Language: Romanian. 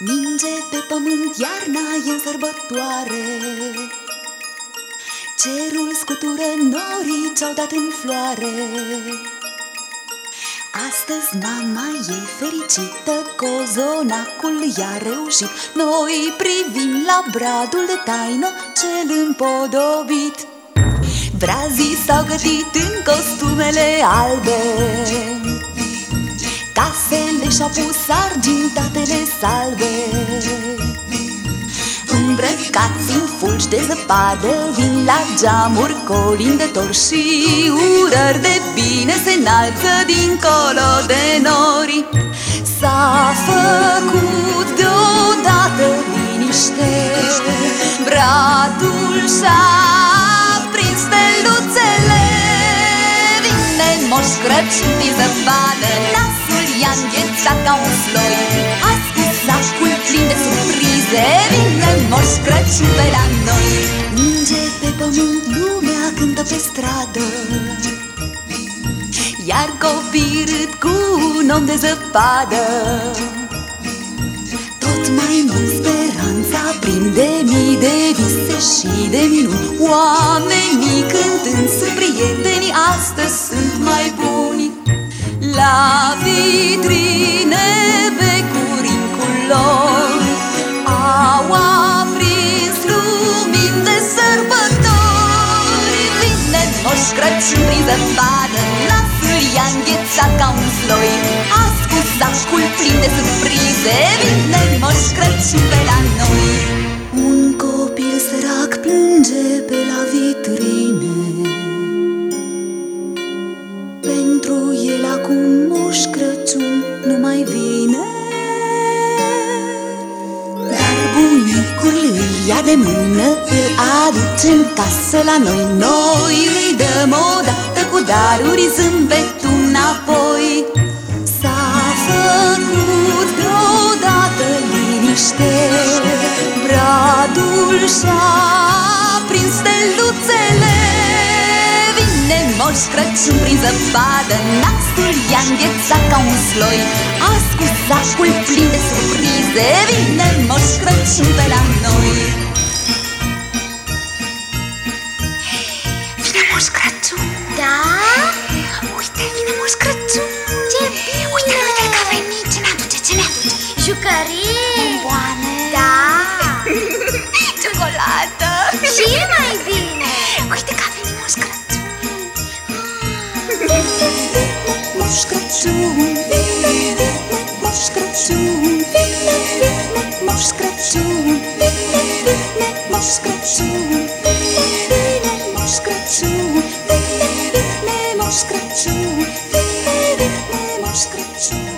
Ninge pe pământ, iarna e în sărbătoare. Cerul scutură norii ce-au dat în floare. Astăzi mama e fericită, cozonacul i-a reușit. Noi privim la bradul de taină cel împodobit. Brazii s-au gătit în costumele albe. Casele și-au pus argintatele salve. Îmbrăcați în fulgi de zăpadă Vin la geamuri colindători Și urări de bine se înalță Dincolo de nori. S-a făcut deodată liniște Bradul și-a moș Crăciun din zăpadă Nasul i-a înghețat ca un sloi Ascus sacul plin de surprize Vine moș Crăciun pe la noi. Ninge pe pământ, lumea cântă pe stradă. Iar copii râd cu un om de zăpadă. Tot mai mult speranța prinde mii de vise și de minuni. Oamenii cântând sunt prieteni, astăzi sunt mai buni. La vitrine becuri în culori Au aprins lumini de sărbători. Vine Moș Crăciun prin zăpadă Nasul i-a înghețat ca un sloi. Ascult sacul plin de surprize Vine Moș Crăciun pe mai vine. Dar bunicul îl ia de mână Îl aduce în casă la noi. Noi îi dăm odată cu daruri Zâmbetul înapoi. S-a făcut deodată liniște Bradul și-a Moș Crăciun prin zăpadă Nasul i-a înghețat ca un sloi. Ascult sacul plin de surprize Vine Moș Crăciun pe la noi Moș Crăciun vine, Moș Crăciun vine, vine, Moș Crăciun vine, vine, Moș Crăciun vine, vine, Moș Crăciun vine, vine, Moș Crăciun vine, vine, Moș Crăciun